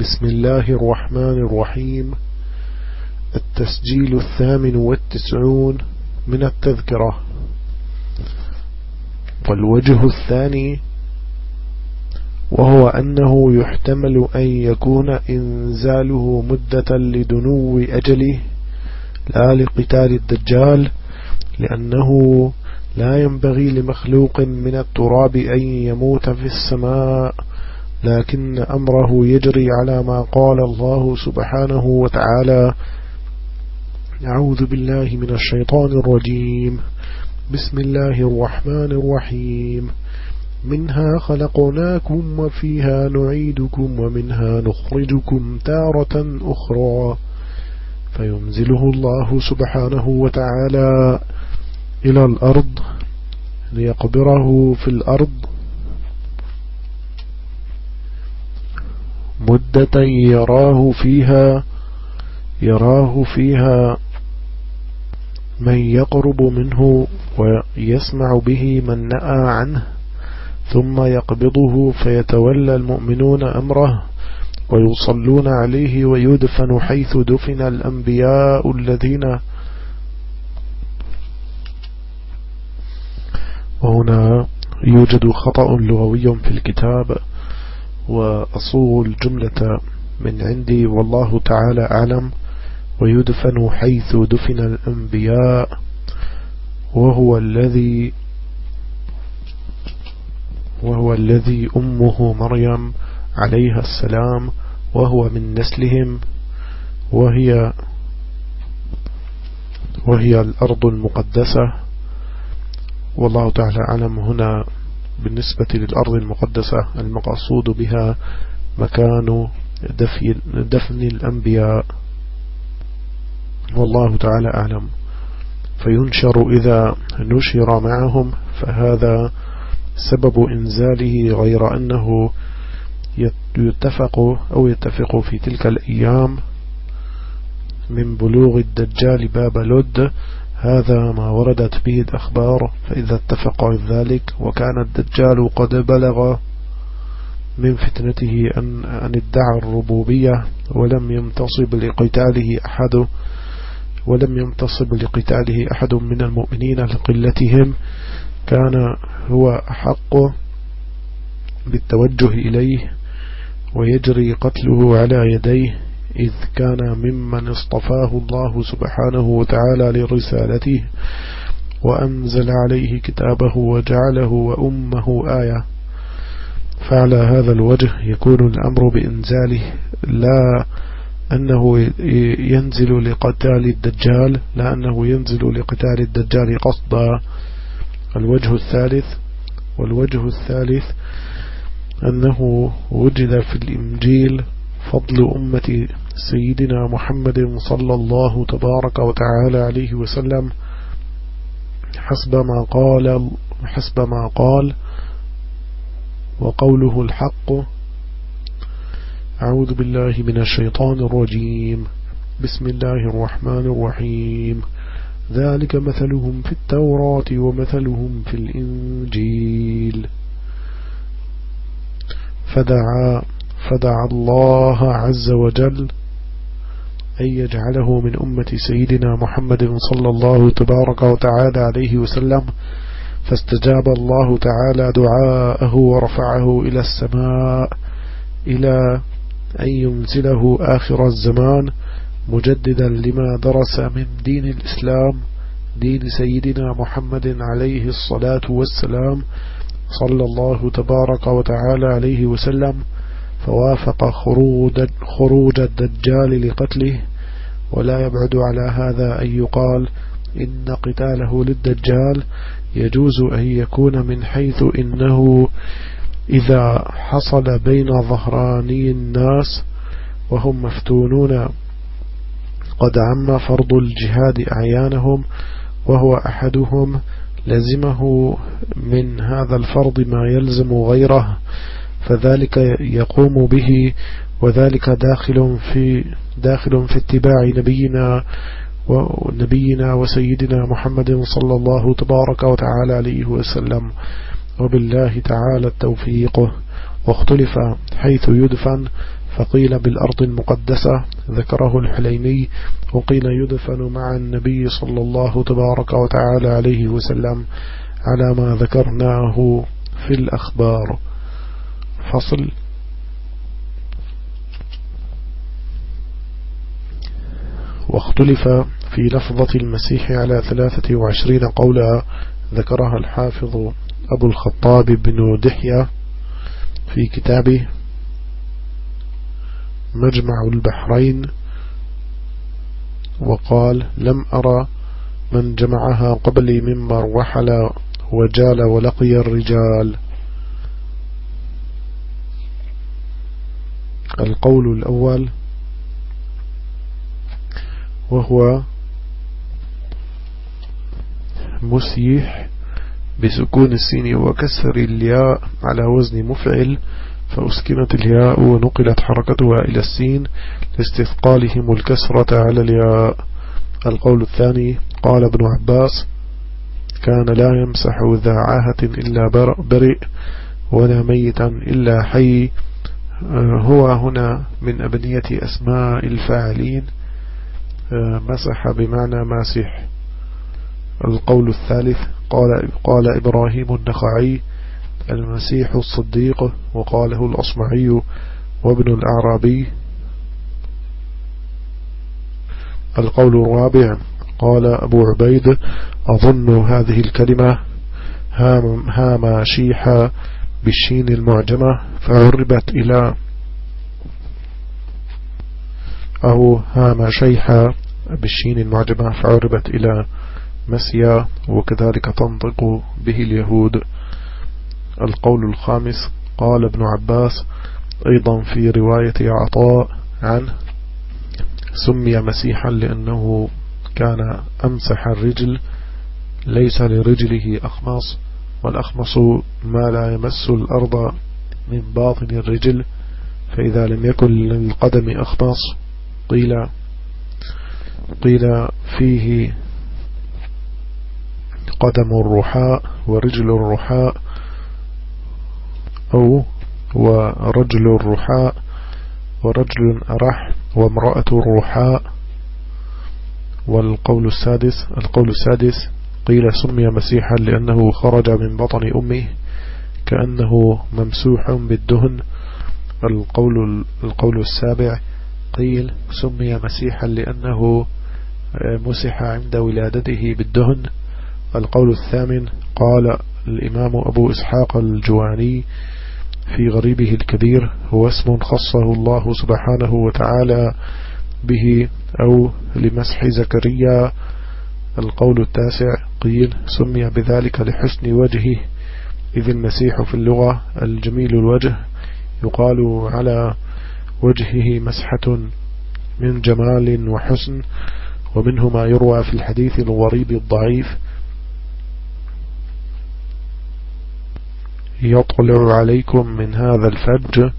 بسم الله الرحمن الرحيم. التسجيل الثامن والتسعون من التذكرة. والوجه الثاني وهو أنه يحتمل أن يكون إنزاله مدة لدنو أجله لا لقتال الدجال لأنه لا ينبغي لمخلوق من التراب أن يموت في السماء. لكن أمره يجري على ما قال الله سبحانه وتعالى أعوذ بالله من الشيطان الرجيم. بسم الله الرحمن الرحيم. منها خلقناكم وفيها نعيدكم ومنها نخرجكم تارة أخرى. فينزله الله سبحانه وتعالى إلى الأرض ليقبره في الأرض مدة يراه فيها يراه فيها من يقرب منه ويسمع به من نأى عنه ثم يقبضه فيتولى المؤمنون أمره ويصلون عليه ويدفن حيث دفن الأنبياء الذين وهنا يوجد خطأ لغوي في الكتاب. وأصول الجملة من عندي والله تعالى أعلم ويدفن حيث دفن الأنبياء وهو الذي وهو الذي أمه مريم عليها السلام وهو من نسلهم وهي وهي الأرض المقدسة. والله تعالى أعلم. هنا بالنسبة للأرض المقدسة المقصود بها مكان دفن الأنبياء. والله تعالى أعلم. فينشر إذا نشر معهم فهذا سبب إنزاله غير أنه يتفق أو يتفق في تلك الأيام من بلوغ الدجال باب لد هذا ما وردت به الأخبار فإذا اتفق ذلك وكان الدجال قد بلغ من فتنته أن, أن ادعى الربوبية ولم ينتصب لقتاله أحد ولم ينتصب لقتاله أحد من المؤمنين لقلتهم كان هو أحق بالتوجه إليه ويجري قتله على يديه. إذ كان ممن اصطفاه الله سبحانه وتعالى لرسالته وأنزل عليه كتابه وجعله وأمه آية. فعلى هذا الوجه يكون الأمر بإنزاله لا أنه ينزل لقتال الدجال لا أنه ينزل لقتال الدجال قصدا. الوجه الثالث والوجه الثالث أنه وجد في الإنجيل فضل أمة سيدنا محمد صلى الله تبارك وتعالى عليه وسلم. حسب ما قال حسب ما قال وقوله الحق أعوذ بالله من الشيطان الرجيم. بسم الله الرحمن الرحيم. ذلك مثلهم في التوراة ومثلهم في الإنجيل. فدعا فدعا الله عز وجل أن يجعله من أمة سيدنا محمد صلى الله تبارك وتعالى عليه وسلم فاستجاب الله تعالى دعاءه ورفعه إلى السماء إلى أن ينزله آخر الزمان مجددا لما درس من دين الإسلام دين سيدنا محمد عليه الصلاة والسلام صلى الله تبارك وتعالى عليه وسلم. فوافق خروج, خروج الدجال لقتله ولا يبعد على هذا أن يقال إن قتاله للدجال يجوز أن يكون من حيث إنه إذا حصل بين ظهراني الناس وهم مفتونون. قد عم فرض الجهاد أعيانهم وهو أحدهم لزمه من هذا الفرض ما يلزم غيره. فذلك يقوم به وذلك داخل في داخل في اتباع نبينا ونبينا وسيدنا محمد صلى الله تبارك وتعالى عليه وسلم. وبالله تعالى التوفيق. واختلف حيث يدفن فقيل بالأرض المقدسة ذكره الحليمي وقيل يدفن مع النبي صلى الله تبارك وتعالى عليه وسلم على ما ذكرناه في الأخبار. فصل. واختلف في لفظة المسيح على ثلاثة وعشرين قولا ذكرها الحافظ أبو الخطاب بن دحية في كتابه مجمع البحرين وقال لم أرى من جمعها قبلي ممن رحل وجال ولقي الرجال. القول الأول وهو مسيح بسكون السين وكسر الياء على وزن مفعل فأسكنت الياء ونقلت حركتها إلى السين لاستثقالهم الكسرة على الياء. القول الثاني قال ابن عباس كان لا يمسح ذا عاهة إلا برئ ولا ميتا إلا حي. هو هنا من أبنية أسماء الفاعلين مسح بمعنى ماسح. القول الثالث قال, قال إبراهيم النخعي المسيح الصديق وقاله الأصمعي وابن الأعرابي. القول الرابع قال أبو عبيد أظن هذه الكلمة هام شيحة بالشين المعجمة فعربت إلى أو هام شيحة بالشين المعجمة فعربت إلى مسيا وكذلك تنطق به اليهود. القول الخامس قال ابن عباس أيضا في رواية عطاء عنه سمي مسيحا لأنه كان أمسح الرجل ليس لرجله أخمص والأخمص ما لا يمس الأرض من باطن الرجل فإذا لم يكن للقدم أخمص قيل قيل فيه قدم الرحاء ورجل الرحاء أو ورجل الرحاء ورجل أرح وامرأة الرحاء والقول السادس القول السادس قيل سمي مسيحا لأنه خرج من بطن أمه كأنه ممسوح بالدهن. القول, القول السابع قيل سمي مسيحا لأنه مسح عند ولادته بالدهن. القول الثامن قال الإمام أبو إسحاق الجواني في غريبه الكبير هو اسم خصه الله سبحانه وتعالى به أو لمسح زكريا القول التاسع قيل سمي بذلك لحسن وجهه إذ المسيح في اللغة الجميل الوجه يقال على وجهه مسحة من جمال وحسن ومنه ما يروى في الحديث الغريب الضعيف يطلع عليكم من هذا الفج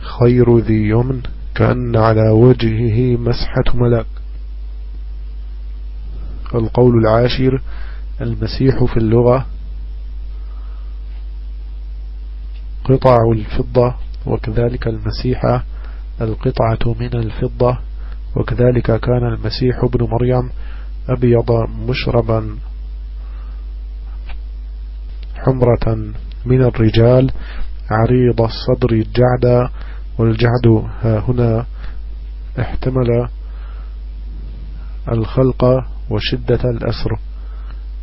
خير ذي يمن كأن على وجهه مسحة ملك القول العاشر المسيح في اللغة قطع الفضة وكذلك المسيحة القطعة من الفضة وكذلك كان المسيح ابن مريم أبيض مشربا حمرة من الرجال عريض الصدر الجعد والجعد ها هنا احتمل الخلق وشدة الأسر.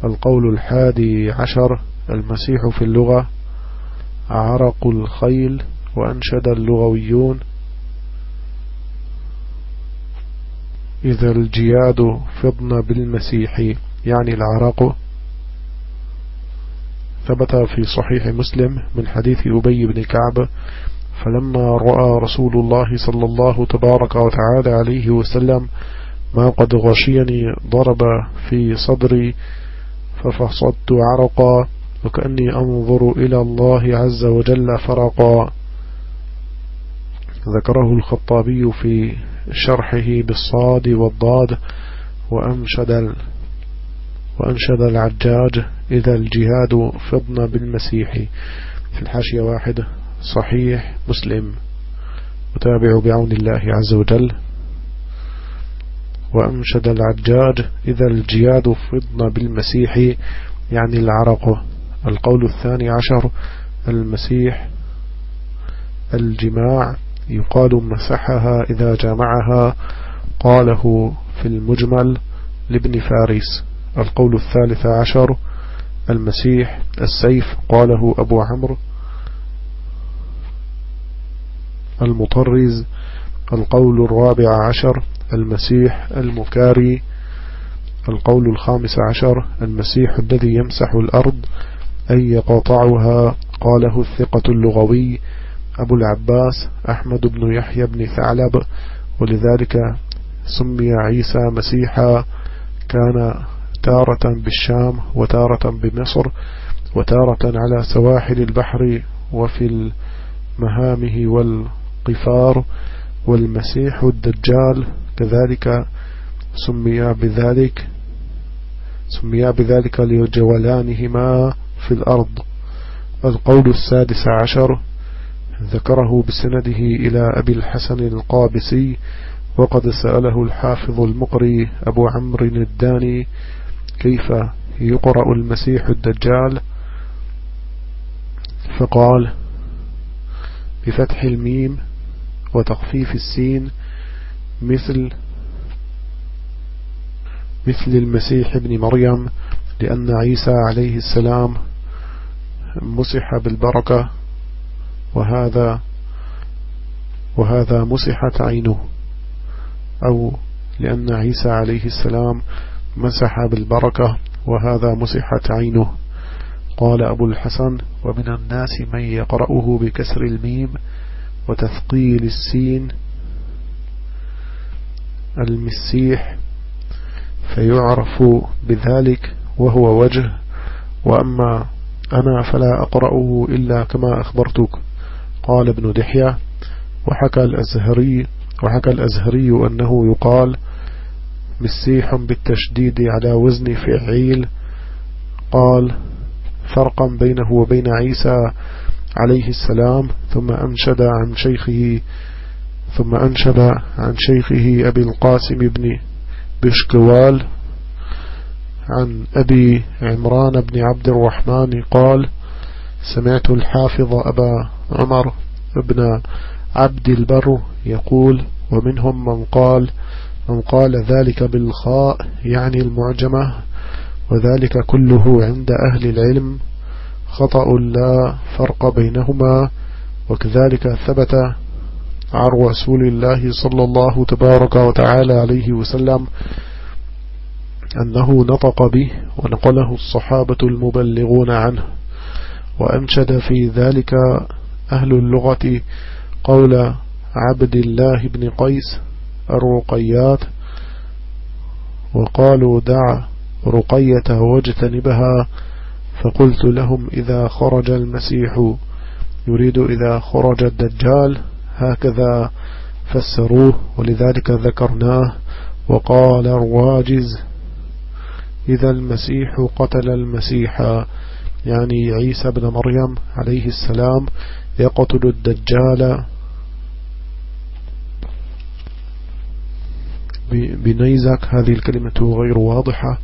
القول الحادي عشر المسيح في اللغة عرق الخيل وأنشد اللغويون. إذا الجياد فضن بالمسيح يعني العرق ثبت في صحيح مسلم من حديث أبي بن كعب فلما رأى رسول الله صلى الله تبارك وتعالى عليه وسلم ما قد غشيني ضرب في صدري ففصدت عرقا وكأني أنظر إلى الله عز وجل فرقا. ذكره الخطابي في شرحه بالصاد والضاد وأنشد وأنشد العجاج إذا الجهاد فضن بالمسيح. في الحاشية واحد صحيح مسلم. أتابع بعون الله عز وجل. وأنشد العجاج إذا الجياد فضن بالمسيح يعني العرق. القول الثاني عشر المسيح الجماع يقال مسحها إذا جمعها قاله في المجمل لابن فارس. القول الثالث عشر المسيح السيف قاله أبو عمرو المطرز. القول الرابع عشر المسيح المكاري القول الخامس عشر المسيح الذي يمسح الأرض أي يقاطعها قاله الثقة اللغوي أبو العباس أحمد بن يحيى بن ثعلب ولذلك سمي عيسى مسيحا كان تارة بالشام وتارة بمصر وتارة على سواحل البحر وفي المهامه والقفار والمسيح الدجال كذلك سمي بذلك سمي بذلك لجولانهما في الأرض. القول السادس عشر ذكره بسنده إلى أبي الحسن القابسي وقد سأله الحافظ المقري أبو عمرو الداني كيف يقرأ المسيح الدجال؟ فقال بفتح الميم وتخفيف السين مثل مثل المسيح ابن مريم لأن عيسى عليه السلام مسح بالبركة وهذا وهذا مسحت عينه. أو لأن عيسى عليه السلام مسح بالبركة وهذا مسحت عينه. قال أبو الحسن ومن الناس من يقرأه بكسر الميم وتثقيل السين المسيح فيعرف بذلك وهو وجه وأما أنا فلا أقرأه إلا كما أخبرتك. قال ابن دحية وحكى الأزهري وحكى الأزهري أنه يقال مسيح بالتشديد على وزن فعيل. قال فرقا بينه وبين عيسى عليه السلام ثم أنشد عن شيخه ثم أنشد عن شيخه أبي القاسم بن بشكوال عن أبي عمران بن عبد الرحمن قال سمعت الحافظ أبا عمر ابن عبد البر يقول ومنهم من قال من قال ذلك بالخاء يعني المعجمة وذلك كله عند أهل العلم خطأ لا فرق بينهما وكذلك ثبت عن رسول الله صلى الله تبارك وتعالى عليه وسلم أنه نطق به ونقله الصحابة المبلغون عنه وأنشد في ذلك أهل اللغة قول عبد الله بن قيس الرقيات وقالوا دع رقية واجتنبها فقلت لهم إذا خرج المسيح يريد إذا خرج الدجال هكذا فسروه ولذلك ذكرناه وقال الواجز إذا المسيح قتل المسيح. يعني عيسى بن مريم عليه السلام يقتل الدجال بنيزك. هذه الكلمة غير واضحة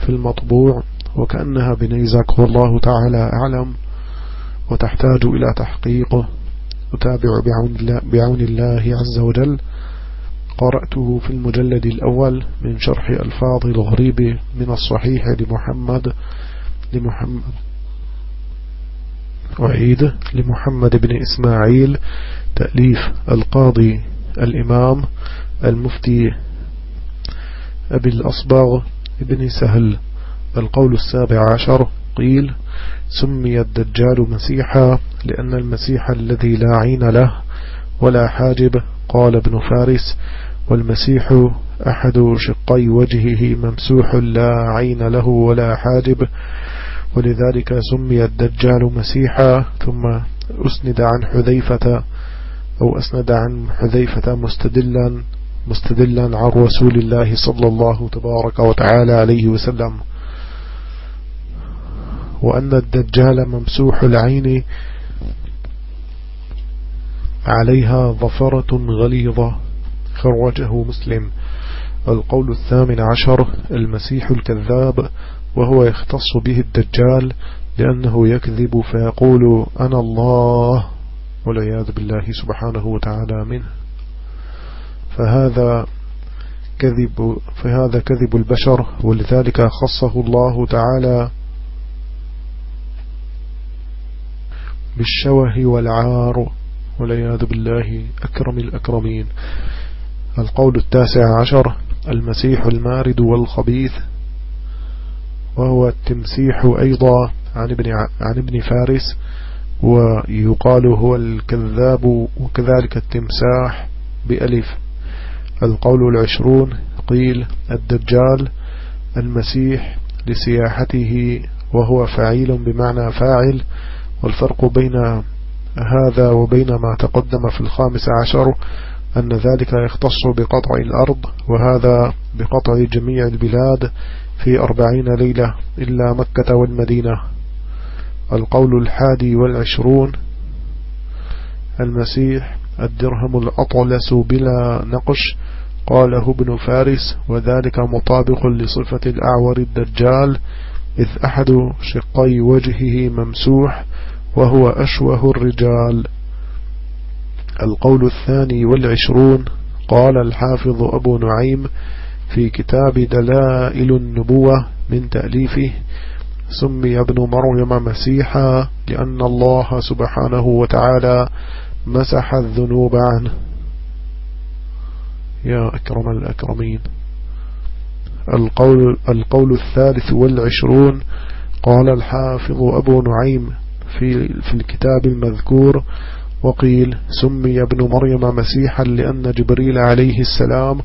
في المطبوع وكأنها بنيزك. والله تعالى أعلم وتحتاج إلى تحقيقه. أتابع بعون الله, بعون الله عز وجل. قرأته في المجلد الأول من شرح ألفاظ الغريب من الصحيح لمحمد لمحمد أعيد لمحمد بن إسماعيل. تأليف القاضي الإمام المفتي أبي الأصبغ ابن سهل. القول السابع عشر. قيل سمي الدجال مسيحا لأن المسيح الذي لا عين له ولا حاجب قال ابن فارس والمسيح أحد شقي وجهه ممسوح لا عين له ولا حاجب ولذلك سمي الدجال مسيحا ثم أسند عن حذيفة أو أسند عن حذيفة مستدلا مستدلا عن رسول الله صلى الله تبارك وتعالى عليه وسلم. وأن الدجال ممسوح العين عليها ظفرة غليظة. خرجه مسلم. القول الثامن عشر المسيح الكذاب وهو يختص به الدجال لأنه يكذب فيقول أنا الله والعياذ بالله سبحانه وتعالى منه. فهذا كذب فهذا كذب البشر ولذلك خصه الله تعالى بالشوه والعار والعياذ بالله أكرم الأكرمين. القول التاسع عشر المسيح المارد والخبيث وهو التمسيح أيضا عن ابن, عن ابن فارس ويقال هو الكذاب وكذلك التمساح بألف. القول العشرون قيل الدجال المسيح لسياحته وهو فعيل بمعنى فاعل والفرق بين هذا وبين ما تقدم في الخامس عشر أن ذلك يختص بقطع الأرض وهذا بقطع جميع البلاد في أربعين ليلة إلا مكة والمدينة. القول الحادي والعشرون المسيح الدرهم الأطلس بلا نقش قاله ابن فارس وذلك مطابق لصفة الأعور الدجال إذ أحد شقي وجهه ممسوح وهو أشوه الرجال. القول الثاني والعشرون. قال الحافظ أبو نعيم في كتاب دلائل النبوة من تأليفه سمي ابن مريم مسيحا لأن الله سبحانه وتعالى مسح الذنوب عنه. يا أكرم الأكرمين. القول, القول الثالث والعشرون. قال الحافظ أبو نعيم في, في الكتاب المذكور وقيل سمي ابن مريم مسيحا لأن جبريل عليه السلام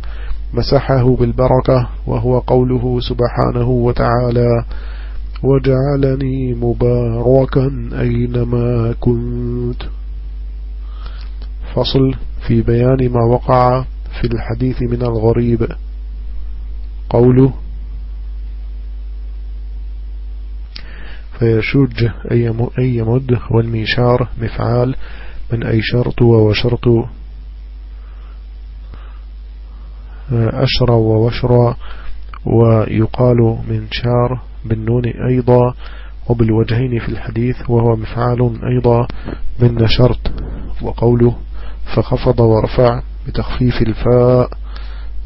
مسحه بالبركة وهو قوله سبحانه وتعالى وجعلني مباركا أينما كنت. فصل في بيان ما وقع في الحديث من الغريب. قوله فيشج أي مد والميشار مفعال من أي شرط ووشرط أشرى ووشرى ويقال من شار بالنون أيضا وبالوجهين في الحديث وهو مفعال أيضا من نشرت وقوله فخفض ورفع بتخفيف الفاء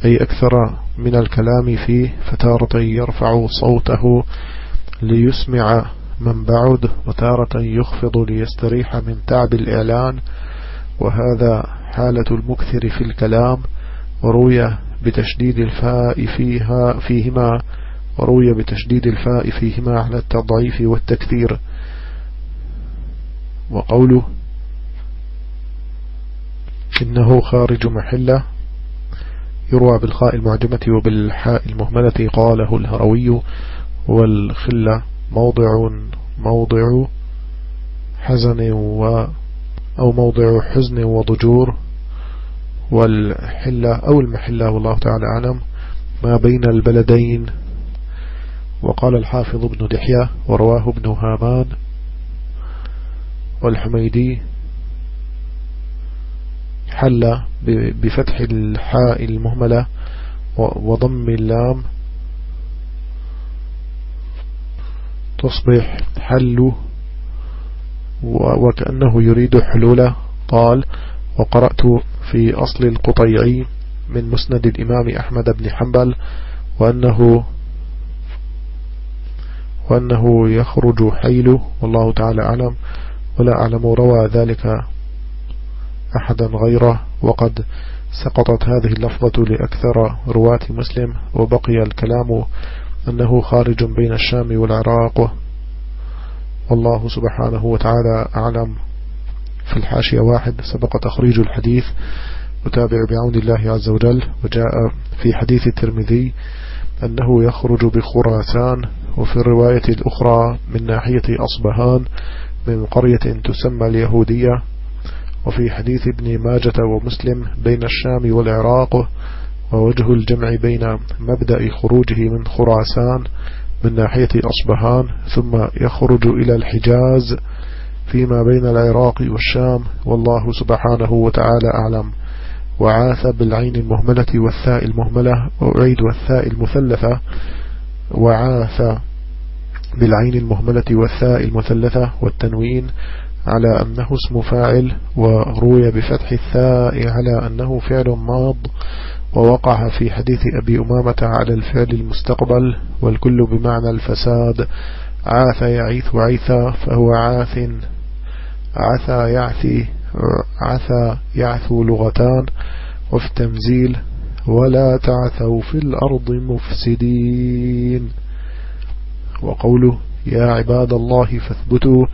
أي أكثر من الكلام فيه فتارة يرفع صوته ليسمع من بعد وتارة يخفض ليستريح من تعب الإعلان وهذا حالة المكثر في الكلام وروي بتشديد الفاء فيها فيهما وروي بتشديد الفاء فيهما على التضعيف والتكثير. وقوله إنه خارج محلة يروى بالخاء المعجمة وبالحاء المهملة قاله الهروي والخلة. موضع موضع حزن و أو موضع حزن وضجور والحلة أو المحلة والله تعالى أعلم ما بين البلدين. وقال الحافظ ابن دحية ورواه ابن هامان والحميدي حل بفتح الحاء المهملة وضم اللام تصبح حل وكأنه يريد حلوله قال وقرأت في أصل القطيعي من مسند الإمام أحمد بن حنبل وأنه وأنه يخرج حيله والله تعالى أعلم ولا أعلم روى ذلك أحدا غيره وقد سقطت هذه اللفظة لأكثر رواة مسلم وبقي الكلام أنه خارج بين الشام والعراق. والله سبحانه وتعالى أعلم. في الحاشية واحد سبق تخريج الحديث وتابع بعون الله عز وجل وجاء في حديث الترمذي أنه يخرج بخراسان وفي الرواية الأخرى من ناحية أصبهان من قرية تسمى اليهودية وفي حديث ابن ماجة ومسلم بين الشام والعراق ووجه الجمع بين مبدأ خروجه من خراسان من ناحية أصبهان ثم يخرج إلى الحجاز فيما بين العراق والشام والله سبحانه وتعالى أعلم. وعاث بالعين المهملة والثاء المهملة وأعيد والثاء المثلثة. وعاث بالعين المهملة والثاء المثلثة والتنوين على أنه اسم فاعل وروي بفتح الثاء على أنه فعل ماض. ووقع في حديث أبي أمامة على الفعل المستقبل والكل بمعنى الفساد عاث يعيث عيثا فهو عاث عثى يعثي عثى يعثو لغتان وفي التمزيل ولا تعثوا في الأرض مفسدين. وقوله يا عباد الله فاثبتوا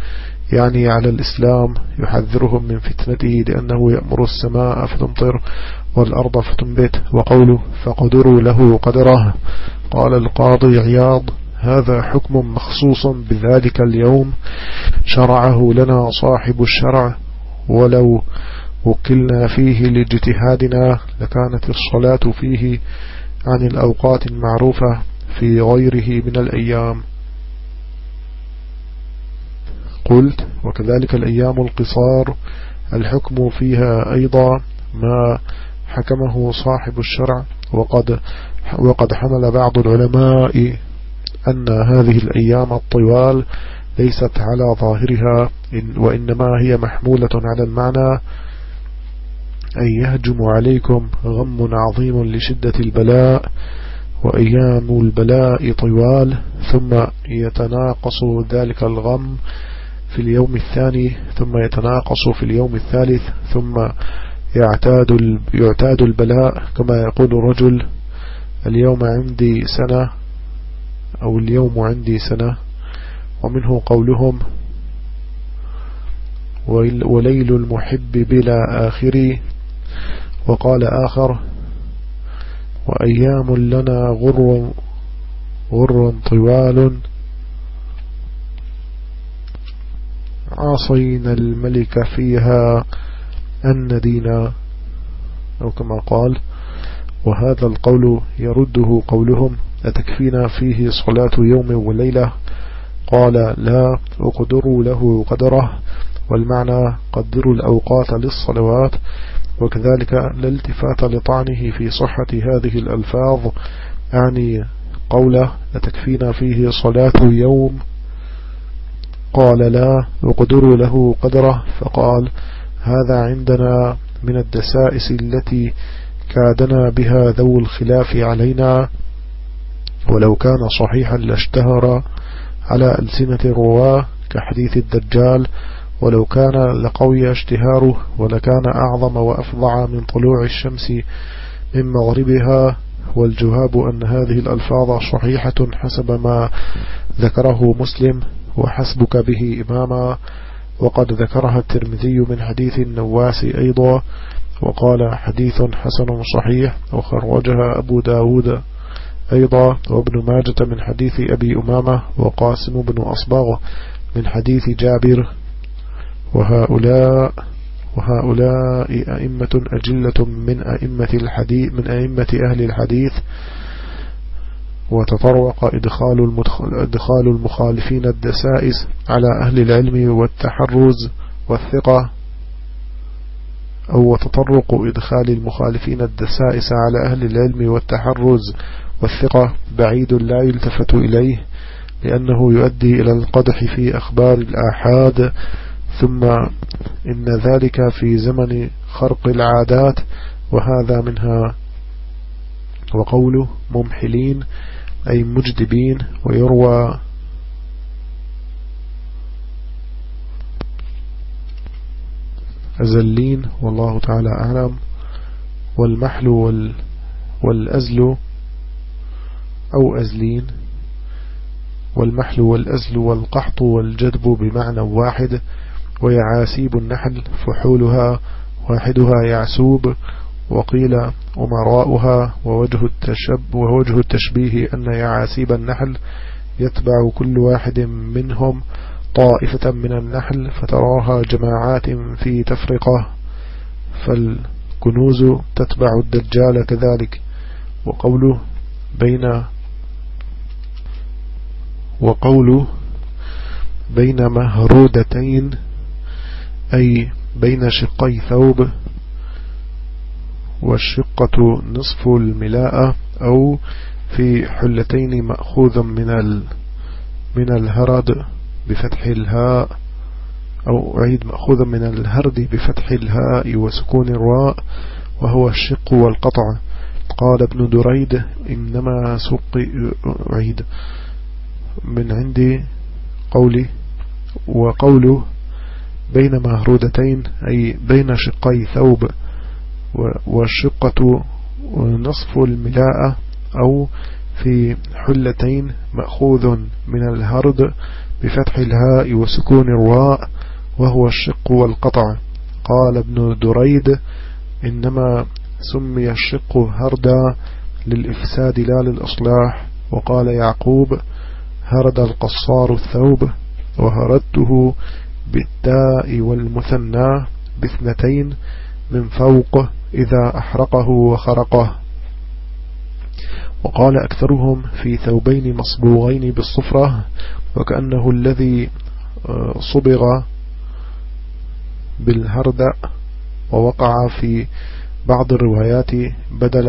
يعني على الإسلام يحذرهم من فتنته لأنه يأمر السماء فتمطر والأرض فتنبت وقوله فقدروا له قدره. قال القاضي عياض هذا حكم مخصوص بذلك اليوم. شرعه لنا صاحب الشرع. ولو وكلنا فيه لاجتهادنا لكانت الصلاة فيه عن الأوقات المعروفة في غيره من الأيام. قلت وكذلك الأيام القصار الحكم فيها أيضا ما حكمه صاحب الشرع وقد وقد حمل بعض العلماء أن هذه الأيام الطوال ليست على ظاهرها وإنما هي محمولة على المعنى أن يهجم عليكم غم عظيم لشدة البلاء وأيام البلاء طوال ثم يتناقص ذلك الغم في اليوم الثاني ثم يتناقص في اليوم الثالث ثم يعتاد يعتاد البلاء كما يقول رجل اليوم عندي سنة أو اليوم عندي سنة ومنه قولهم وليل المحب بلا آخر وقال آخر وأيام لنا غر غر طوال. عصينا الملك فيها أن دينا أو كما قال وهذا القول يرده قولهم أتكفينا فيه صلاة يوم وليلة؟ قال لا اقدروا له قدره والمعنى قدروا الأوقات للصلوات وكذلك الالتفات لطعنه في صحة هذه الألفاظ أعني قوله أتكفينا فيه صلاة يوم؟ قال لا اقدروا له قدره فقال هذا عندنا من الدسائس التي كادنا بها ذو الخلاف علينا. ولو كان صحيحا لاشتهر على ألسنة الرواة كحديث الدجال. ولو كان لقوي اشتهاره ولكان أعظم وأفضع من طلوع الشمس من مغربها. والجهاب أن هذه الألفاظ صحيحة حسب ما ذكره مسلم. وحسبك به إماما. وقد ذكرها الترمذي من حديث النواس أيضا وقال حديث حسن صحيح وخرجها أبو داود أيضا وابن ماجة من حديث أبي أمامة وقاسم بن أصبغ من حديث جابر وهؤلاء وهؤلاء أئمة أجلة من أئمة الحديث من أئمة أهل الحديث وتطرق إدخال, المخالفين الدسائس على أهل العلم والتحرز والثقة أو تطرق إدخال المخالفين الدسائس على أهل العلم والتحرز والثقة. بعيد لا يلتفت إليه لأنه يؤدي إلى القدح في أخبار الآحاد. ثم إن ذلك في زمن خرق العادات وهذا منها وقوله ممحلين أي مجدبين ويروى أزلين والله تعالى أعلم والمحل وال والأزل أو أزلين والمحل والأزل والقحط والجدب بمعنى واحد ويعاسيب النحل فحولها واحدها يعسوب وقيل أمراؤها ووجه التشب ووجه التشبيه أن يعاسيب النحل يتبع كل واحد منهم طائفة من النحل فتراها جماعات في تفرقة فالكنوز تتبع الدجال كذلك. وقوله بين وقوله بين مهرودتين أي بين شقي ثوب والشقة نصف الملاءة أو في حلتين مأخوذ من ال من الهرد بفتح الهاء أو عيد مأخوذ من الهرد بفتح الهاء وسكون الراء وهو الشق والقطع. قال ابن دريد إنما سقي عيد من عندي قولي وقوله بين مهرودتين أي بين شقي ثوب. والشقة نصف الملاءة أو في حلتين مأخوذ من الهرد بفتح الهاء وسكون الراء وهو الشق والقطع. قال ابن دريد إنما سمي الشق هردا للإفساد لا للإصلاح. وقال يعقوب هرد القصار الثوب وهردته بالتاء والمثنى باثنتين من فوق إذا أحرقه وخرقه. وقال أكثرهم في ثوبين مصبوغين بالصفرة وكأنه الذي آه، صبغ بالهردأ ووقع في بعض الروايات بدل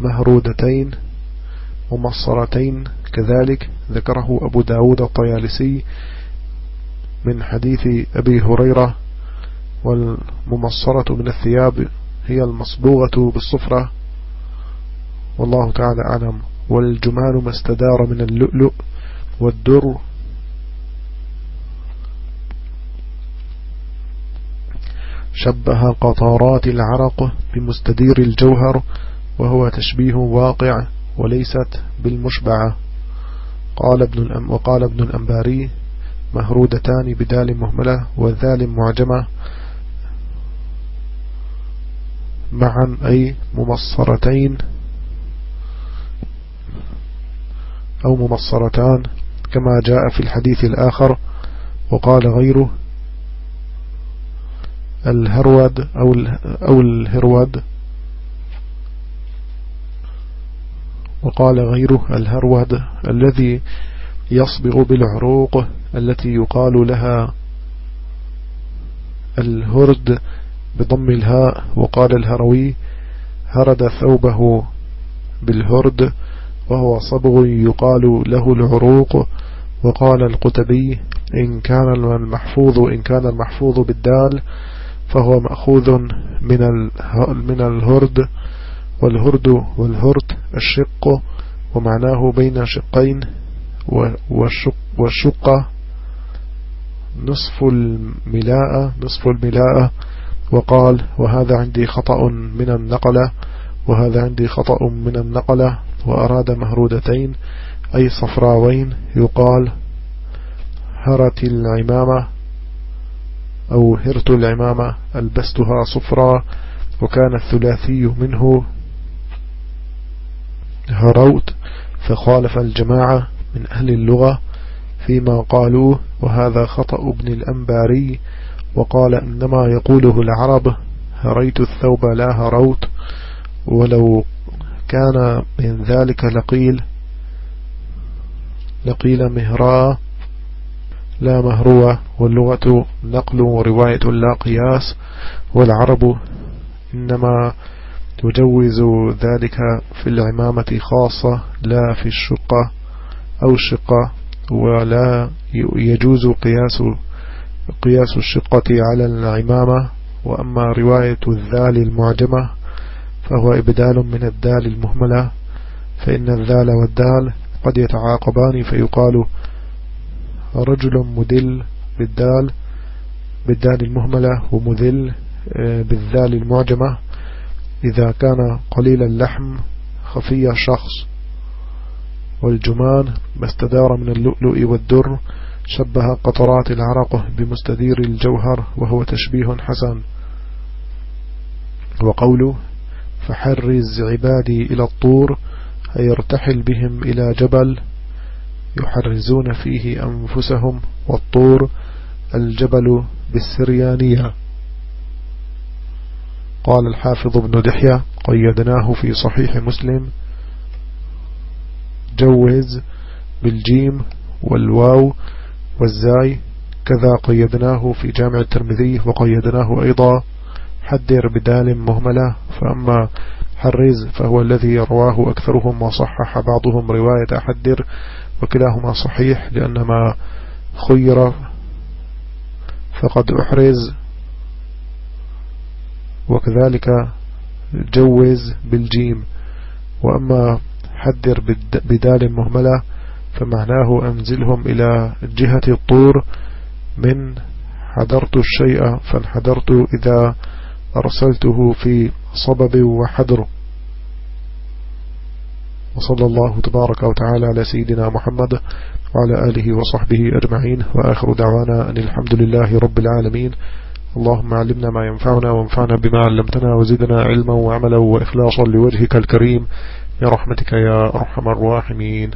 مهرودتين ومصرتين كذلك ذكره أبو داود الطيالسي من حديث أبي هريرة والممصرة من الثياب هي المصبوغة بالصفرة. والله تعالى أعلم. والجمال ما استدار من اللؤلؤ والدر. شبه قطارات العرق بمستدير الجوهر وهو تشبيه واقع وليست بالمشبعة. قال ابن الأم وقال ابن الأنباري مهرودتان بدال مهملة وذال معجمة. معا أي ممصرتين أو ممصرتان كما جاء في الحديث الآخر وقال غيره الهرود أو, أو الهرود وقال غيره الهرود الذي يصبغ بالعروق التي يقال لها الهرد بضم الهاء وقال الهروي هرد ثوبه بالهرد وهو صبغ يقال له العروق وقال القتبي إن كان المحفوظ إن كان المحفوظ بالدال فهو مأخوذ من من الهرد والهرد والهرد الشق ومعناه بين شقين والشق والشقة نصف الملاءة نصف الملاءة وقال وهذا عندي خطأ من النقلة وهذا عندي خطأ من النقلة وأراد مهرودتين أي صفراوين يقال هرت العمامة أو هرت العمامة ألبستها صفرا وكان الثلاثي منه هروت فخالف الجماعة من أهل اللغة فيما قالوه وهذا خطأ ابن الأنباري وقال إنما يقوله العرب هريت الثوب لا هروت ولو كان من ذلك لقيل لقيل مهراء لا مهروة واللغة نقل ورواية لا قياس والعرب إنما تجوز ذلك في العمامة خاصة لا في الشقة أو الشقة ولا يجوز قياس قياس الشقة على العمامة وأما رواية الذال المعجمة فهو إبدال من الدال المهملة فإن الذال والدال قد يتعاقبان فيقال رجل مدل بالدال بالدال المهملة ومذل آه، بالذال المعجمة. إذا كان قليل اللحم خفي الشخص والجمان ما استدار من اللؤلؤ والدر شبه قطرات العرق بمستدير الجوهر وهو تشبيه حسن. وقوله فحرز عبادي إلى الطور أي ارتحل بهم إلى جبل يحرزون فيه أنفسهم والطور الجبل بالسريانية. قال الحافظ ابن دحية قيدناه في صحيح مسلم جوز بالجيم والواو والزاي كذا قيدناه في جامع الترمذي وقيدناه أيضا. حدر بدال مهملة فأما حرز فهو الذي رواه أكثرهم وصحح بعضهم رواية حدر وكلاهما صحيح لأن ما خير. فقد أحرز وكذلك جوز بالجيم. وأما حدر بدال مهملة فمعناه أنزلهم إلى جهة الطور من حضرت الشيء فانحدرت إذا أرسلته في صبب وحدر. وصلى الله تبارك وتعالى على سيدنا محمد وعلى آله وصحبه أجمعين. وآخر دعوانا أن الحمد لله رب العالمين. اللهم علمنا ما ينفعنا وانفعنا بما علمتنا وزدنا علما وعملا وإخلاصا لوجهك الكريم. يا رحمتك يا أرحم الراحمين.